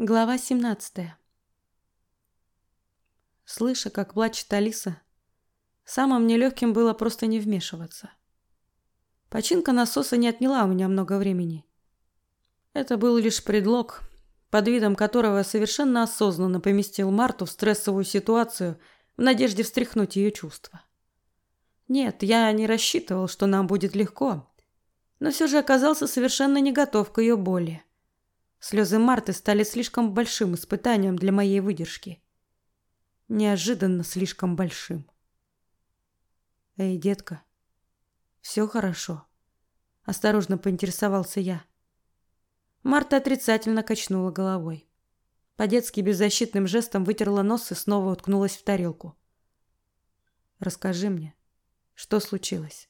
Глава 17. Слыша, как плачет Алиса, самым нелегким было просто не вмешиваться. Починка насоса не отняла у меня много времени. Это был лишь предлог, под видом которого совершенно осознанно поместил Марту в стрессовую ситуацию в надежде встряхнуть ее чувства. Нет, я не рассчитывал, что нам будет легко, но все же оказался совершенно не готов к ее боли. Слезы Марты стали слишком большим испытанием для моей выдержки. Неожиданно слишком большим. Эй, детка, все хорошо? Осторожно поинтересовался я. Марта отрицательно качнула головой. По-детски беззащитным жестом вытерла нос и снова уткнулась в тарелку. Расскажи мне, что случилось?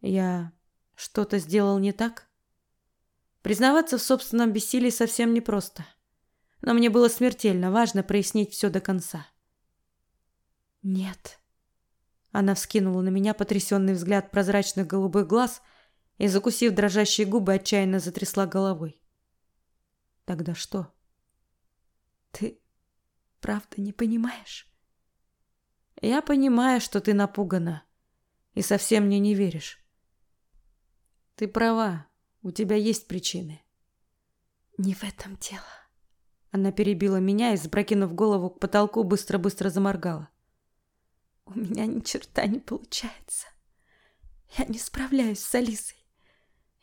Я что-то сделал не так? Признаваться в собственном бессилии совсем непросто. Но мне было смертельно важно прояснить все до конца. «Нет». Она вскинула на меня потрясенный взгляд прозрачных голубых глаз и, закусив дрожащие губы, отчаянно затрясла головой. «Тогда что?» «Ты правда не понимаешь?» «Я понимаю, что ты напугана и совсем мне не веришь. Ты права, у тебя есть причины. Не в этом дело. Она перебила меня и, запрокинув голову к потолку, быстро-быстро заморгала. У меня ни черта не получается. Я не справляюсь с Алисой.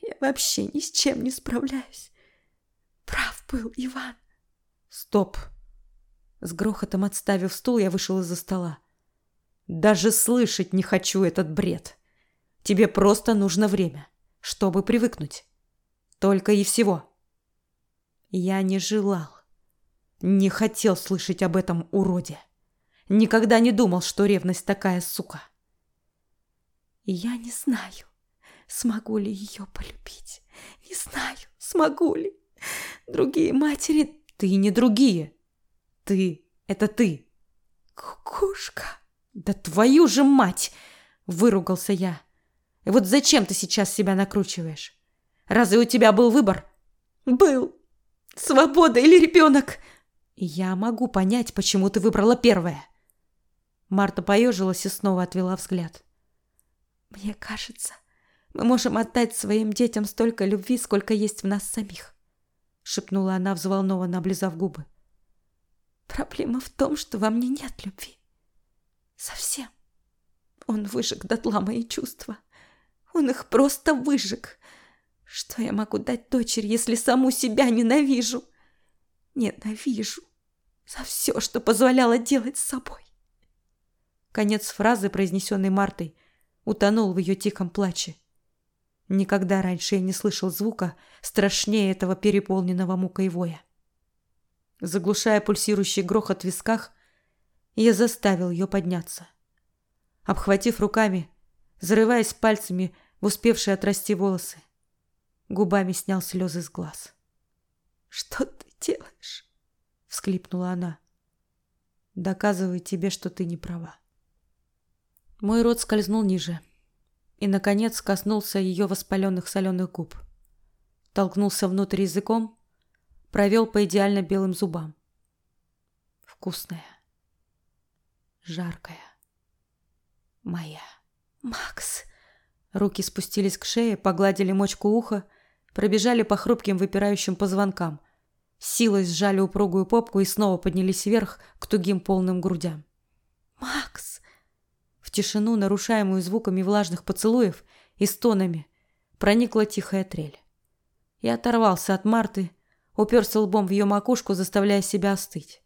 Я вообще ни с чем не справляюсь. Прав был Иван. Стоп. С грохотом отставив стул, я вышел из-за стола. Даже слышать не хочу этот бред. Тебе просто нужно время, чтобы привыкнуть. Только и всего. Я не желал, не хотел слышать об этом уроде. Никогда не думал, что ревность такая сука. Я не знаю, смогу ли ее полюбить. Не знаю, смогу ли. Другие матери... Ты не другие. Ты — это ты. Кукушка. Да твою же мать! Выругался я. И вот зачем ты сейчас себя накручиваешь? Разве у тебя был выбор? Был. Свобода или ребенок? Я могу понять, почему ты выбрала первое. Марта поежилась и снова отвела взгляд. Мне кажется, мы можем отдать своим детям столько любви, сколько есть в нас самих, шепнула она, взволнованно облизав губы. Проблема в том, что во мне нет любви. Совсем. Он выжег дотла мои чувства. Он их просто выжег. Что я могу дать дочери, если саму себя ненавижу? Ненавижу за все, что позволяла делать с собой. Конец фразы, произнесенной Мартой, утонул в ее тихом плаче. Никогда раньше я не слышал звука страшнее этого переполненного мукой воя. Заглушая пульсирующий грохот в висках, я заставил ее подняться. Обхватив руками, зарываясь пальцами в успевшие отрасти волосы, губами снял слезы с глаз. «Что ты делаешь?» — всклипнула она. «Доказываю тебе, что ты не права». Мой рот скользнул ниже и, наконец, коснулся ее воспаленных соленых губ. Толкнулся внутрь языком, провел по идеально белым зубам. Вкусная, жаркая, моя. «Макс!» Руки спустились к шее, погладили мочку уха, пробежали по хрупким выпирающим позвонкам, силой сжали упругую попку и снова поднялись вверх к тугим полным грудям. «Макс!» В тишину, нарушаемую звуками влажных поцелуев и стонами, проникла тихая трель. Я оторвался от Марты, уперся лбом в ее макушку, заставляя себя остыть.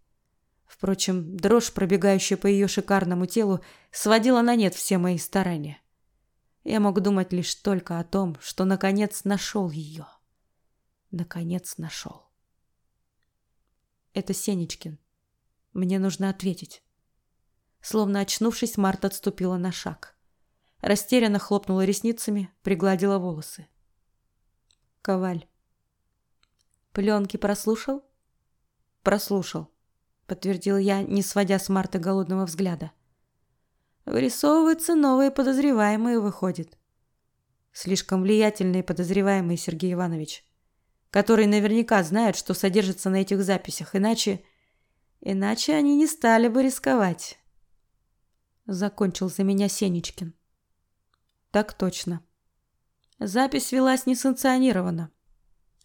Впрочем, дрожь, пробегающая по ее шикарному телу, сводила на нет все мои старания. Я мог думать лишь только о том, что наконец нашел ее. Наконец нашел. Это Сенечкин. Мне нужно ответить. Словно очнувшись, Марта отступила на шаг. Растерянно хлопнула ресницами, пригладила волосы. Коваль. Пленки прослушал? Прослушал, подтвердил я, не сводя с Марты голодного взгляда. Вырисовываются новые подозреваемые, выходит. Слишком влиятельные подозреваемые, Сергей Иванович. которые наверняка знают, что содержится на этих записях, иначе... Иначе они не стали бы рисковать. Закончил за меня Сенечкин. Так точно. Запись велась несанкционированно.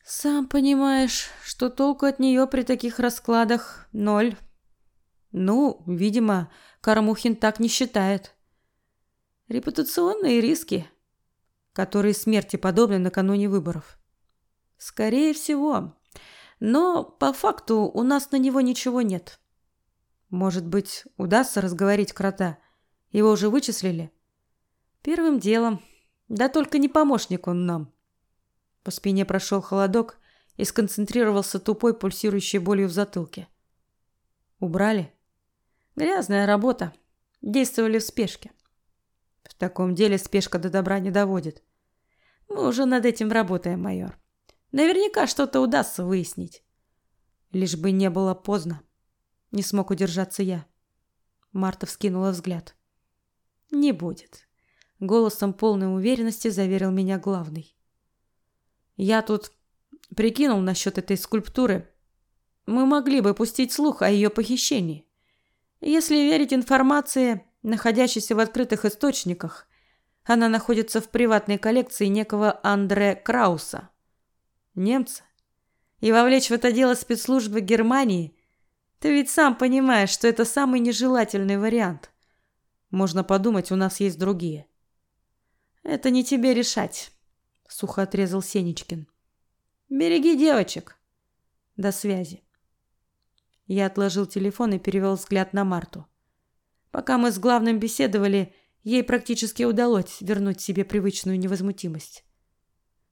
Сам понимаешь, что толку от нее при таких раскладах ноль. Ну, видимо, Карамухин так не считает. Репутационные риски, которые смерти подобны накануне выборов. Скорее всего. Но по факту у нас на него ничего нет. Может быть, удастся разговорить крота? Его уже вычислили? Первым делом. Да только не помощник он нам. По спине прошел холодок и сконцентрировался тупой пульсирующей болью в затылке. Убрали? Грязная работа. Действовали в спешке. В таком деле спешка до добра не доводит. Мы уже над этим работаем, майор. Наверняка что-то удастся выяснить. Лишь бы не было поздно. Не смог удержаться я. Марта вскинула взгляд. Не будет. Голосом полной уверенности заверил меня главный. Я тут прикинул насчет этой скульптуры. Мы могли бы пустить слух о ее похищении. Если верить информации, находящейся в открытых источниках, она находится в приватной коллекции некого Андре Крауса. Немца? И вовлечь в это дело спецслужбы Германии? Ты ведь сам понимаешь, что это самый нежелательный вариант. Можно подумать, у нас есть другие. Это не тебе решать, сухо отрезал Сенечкин. Береги девочек. До связи. Я отложил телефон и перевел взгляд на Марту. Пока мы с главным беседовали, ей практически удалось вернуть себе привычную невозмутимость.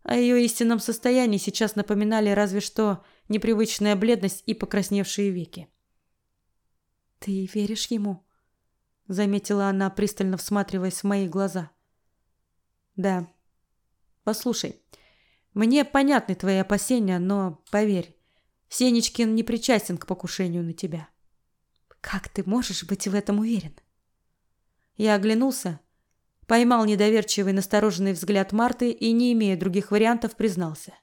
О ее истинном состоянии сейчас напоминали разве что непривычная бледность и покрасневшие веки. «Ты веришь ему?» — заметила она, пристально всматриваясь в мои глаза. «Да. Послушай, мне понятны твои опасения, но поверь, Сенечкин не причастен к покушению на тебя. Как ты можешь быть в этом уверен? Я оглянулся, поймал недоверчивый настороженный взгляд Марты и, не имея других вариантов, признался.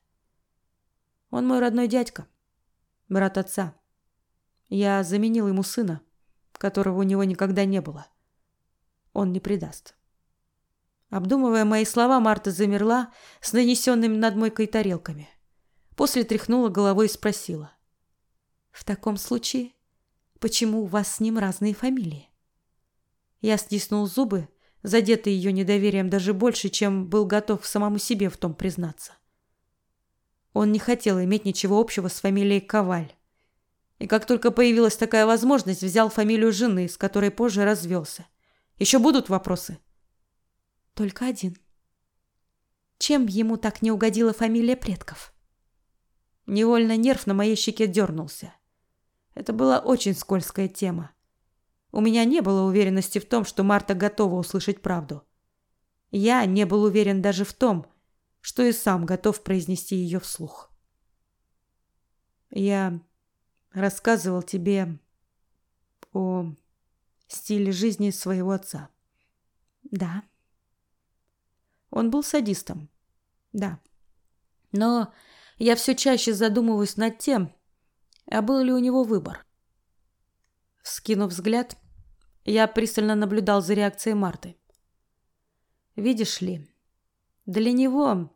Он мой родной дядька, брат отца. Я заменил ему сына, которого у него никогда не было. Он не предаст. Обдумывая мои слова, Марта замерла с нанесенными над мойкой тарелками. После тряхнула головой и спросила. «В таком случае, почему у вас с ним разные фамилии?» Я стиснул зубы, задетый ее недоверием даже больше, чем был готов самому себе в том признаться. Он не хотел иметь ничего общего с фамилией Коваль. И как только появилась такая возможность, взял фамилию жены, с которой позже развелся. Еще будут вопросы? Только один. Чем ему так не угодила фамилия предков? Невольно нерв на моей щеке дернулся. Это была очень скользкая тема. У меня не было уверенности в том, что Марта готова услышать правду. Я не был уверен даже в том, что и сам готов произнести ее вслух. Я рассказывал тебе о стиле жизни своего отца. Да. Он был садистом. Да. Но я все чаще задумываюсь над тем, а был ли у него выбор. Скинув взгляд, я пристально наблюдал за реакцией Марты. Видишь ли, для него,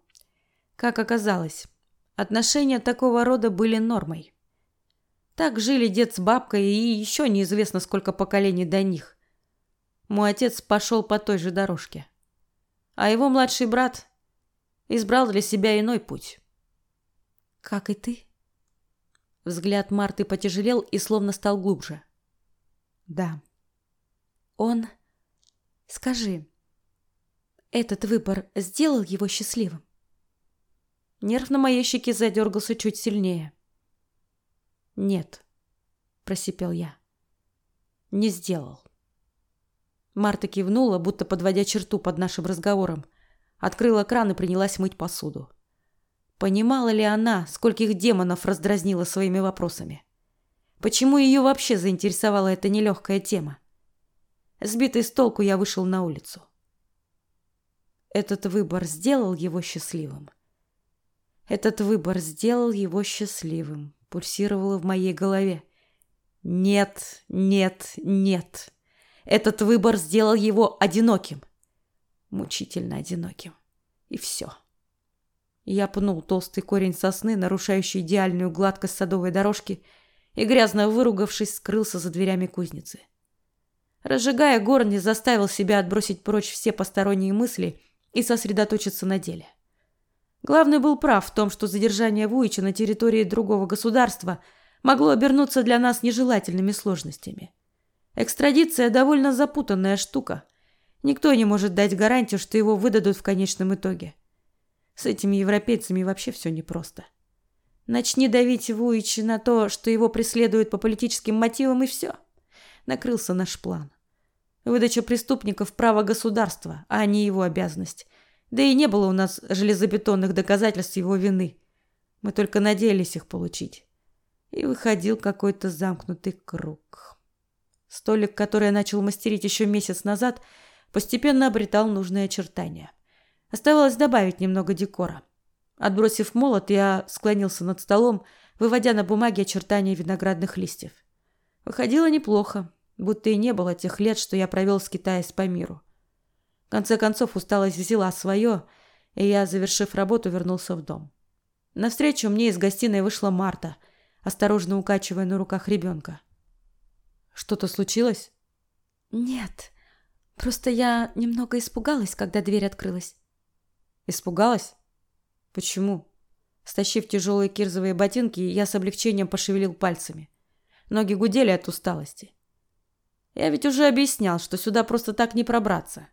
как оказалось, отношения такого рода были нормой. Так жили дед с бабкой и еще неизвестно сколько поколений до них. Мой отец пошел по той же дорожке. А его младший брат избрал для себя иной путь. Как и ты? Взгляд Марты потяжелел и словно стал глубже. Да. Он Скажи, этот выбор сделал его счастливым? Нерв на моей щеке задергался чуть сильнее. Нет, просипел я. Не сделал. Марта кивнула, будто подводя черту под нашим разговором, открыла кран и принялась мыть посуду. Понимала ли она, скольких демонов раздразнила своими вопросами? Почему ее вообще заинтересовала эта нелегкая тема? Сбитый с толку, я вышел на улицу. Этот выбор сделал его счастливым. Этот выбор сделал его счастливым, пульсировало в моей голове. Нет, нет, нет. Этот выбор сделал его одиноким. Мучительно одиноким. И все. Я пнул толстый корень сосны, нарушающий идеальную гладкость садовой дорожки, и, грязно выругавшись, скрылся за дверями кузницы. Разжигая горни, заставил себя отбросить прочь все посторонние мысли и сосредоточиться на деле. Главный был прав в том, что задержание Вуича на территории другого государства могло обернуться для нас нежелательными сложностями. Экстрадиция – довольно запутанная штука. Никто не может дать гарантию, что его выдадут в конечном итоге. С этими европейцами вообще все непросто. Начни давить Вуича на то, что его преследуют по политическим мотивам, и все. Накрылся наш план. Выдача преступников – право государства, а не его обязанность. Да и не было у нас железобетонных доказательств его вины. Мы только надеялись их получить. И выходил какой-то замкнутый круг. Столик, который я начал мастерить еще месяц назад, постепенно обретал нужные очертания. Оставалось добавить немного декора. Отбросив молот, я склонился над столом, выводя на бумаге очертания виноградных листьев. Выходило неплохо, будто и не было тех лет, что я провел, скитаясь по миру. В конце концов, усталость взяла свое, и я, завершив работу, вернулся в дом. Навстречу мне из гостиной вышла Марта, осторожно укачивая на руках ребенка. Что-то случилось? Нет. Просто я немного испугалась, когда дверь открылась. Испугалась? Почему? Стащив тяжелые кирзовые ботинки, я с облегчением пошевелил пальцами. Ноги гудели от усталости. Я ведь уже объяснял, что сюда просто так не пробраться.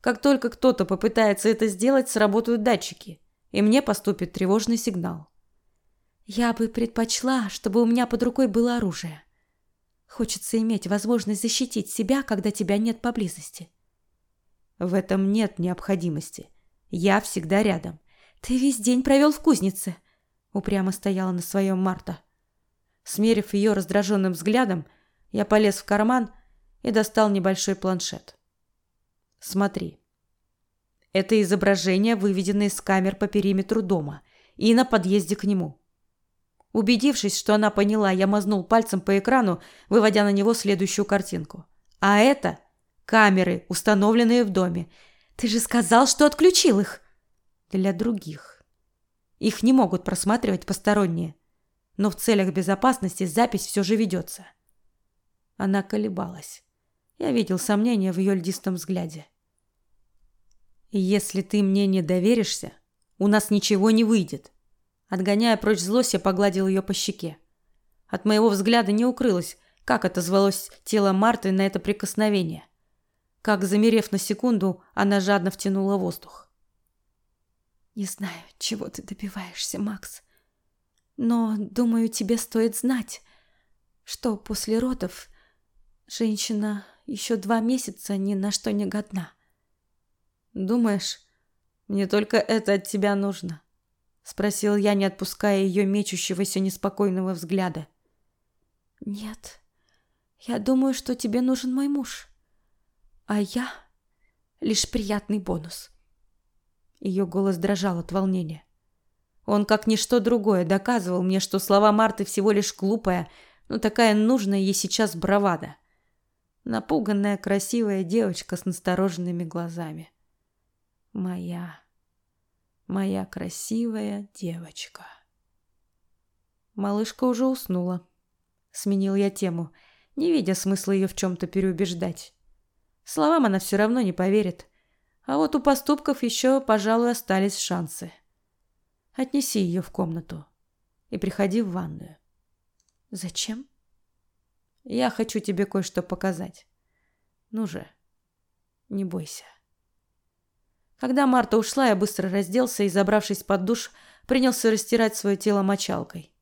Как только кто-то попытается это сделать, сработают датчики, и мне поступит тревожный сигнал. Я бы предпочла, чтобы у меня под рукой было оружие. Хочется иметь возможность защитить себя, когда тебя нет поблизости. В этом нет необходимости. Я всегда рядом. Ты весь день провел в кузнице, упрямо стояла на своем Марта. Смерив ее раздраженным взглядом, я полез в карман и достал небольшой планшет. Смотри. Это изображение выведено из камер по периметру дома и на подъезде к нему. Убедившись, что она поняла, я мазнул пальцем по экрану, выводя на него следующую картинку. А это камеры, установленные в доме. Ты же сказал, что отключил их. Для других. Их не могут просматривать посторонние. Но в целях безопасности запись все же ведется. Она колебалась. Я видел сомнения в ее льдистом взгляде. Если ты мне не доверишься, у нас ничего не выйдет. Отгоняя прочь злость, я погладил ее по щеке. От моего взгляда не укрылось, как отозвалось тело Марты на это прикосновение. Как, замерев на секунду, она жадно втянула воздух. «Не знаю, чего ты добиваешься, Макс, но, думаю, тебе стоит знать, что после родов женщина еще два месяца ни на что не годна». «Думаешь, мне только это от тебя нужно?» спросил я, не отпуская ее мечущегося неспокойного взгляда. Нет. Я думаю, что тебе нужен мой муж. А я лишь приятный бонус. Ее голос дрожал от волнения. Он, как ничто другое, доказывал мне, что слова Марты всего лишь глупая, но такая нужная ей сейчас бравада. Напуганная, красивая девочка с настороженными глазами. Моя моя красивая девочка. Малышка уже уснула. Сменил я тему, не видя смысла ее в чем-то переубеждать. Словам она все равно не поверит. А вот у поступков еще, пожалуй, остались шансы. Отнеси ее в комнату и приходи в ванную. Зачем? Я хочу тебе кое-что показать. Ну же, не бойся. Когда Марта ушла, я быстро разделся и, забравшись под душ, принялся растирать свое тело мочалкой.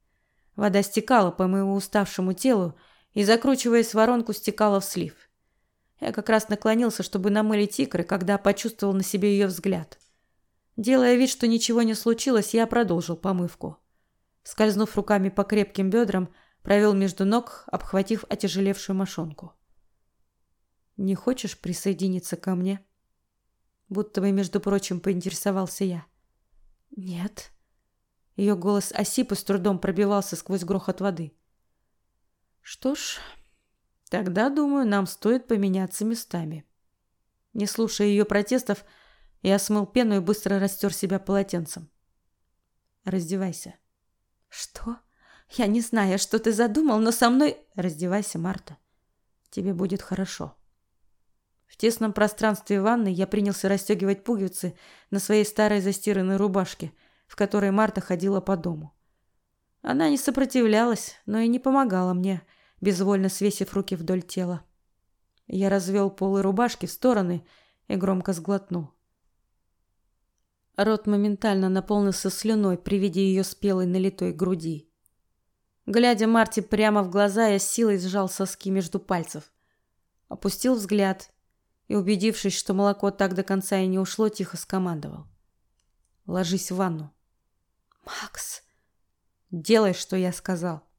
Вода стекала по моему уставшему телу и, закручиваясь в воронку, стекала в слив. Я как раз наклонился, чтобы намылить икры, когда почувствовал на себе ее взгляд. Делая вид, что ничего не случилось, я продолжил помывку. Скользнув руками по крепким бедрам, провел между ног, обхватив отяжелевшую мошонку. «Не хочешь присоединиться ко мне?» Будто бы, между прочим, поинтересовался я. Нет. Ее голос осип и с трудом пробивался сквозь грохот воды. Что ж, тогда, думаю, нам стоит поменяться местами. Не слушая ее протестов, я смыл пену и быстро растер себя полотенцем. Раздевайся. Что? Я не знаю, что ты задумал, но со мной... Раздевайся, Марта. Тебе будет хорошо. В тесном пространстве ванны я принялся расстегивать пуговицы на своей старой застиранной рубашке, в которой Марта ходила по дому. Она не сопротивлялась, но и не помогала мне, безвольно свесив руки вдоль тела. Я развел полы рубашки в стороны и громко сглотнул. Рот моментально наполнился слюной при виде ее спелой налитой груди. Глядя Марте прямо в глаза, я силой сжал соски между пальцев. Опустил взгляд и, убедившись, что молоко так до конца и не ушло, тихо скомандовал. «Ложись в ванну». «Макс!» «Делай, что я сказал».